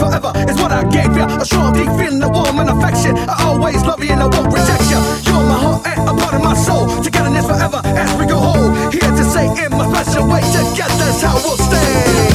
forever is what I gave you—a strong deep feeling of warm and affection. I always love you and I won't reject you. You're my heart and a part of my soul. Together, Togetherness forever as we go whole. Here to say in my special way, together's how we'll stay.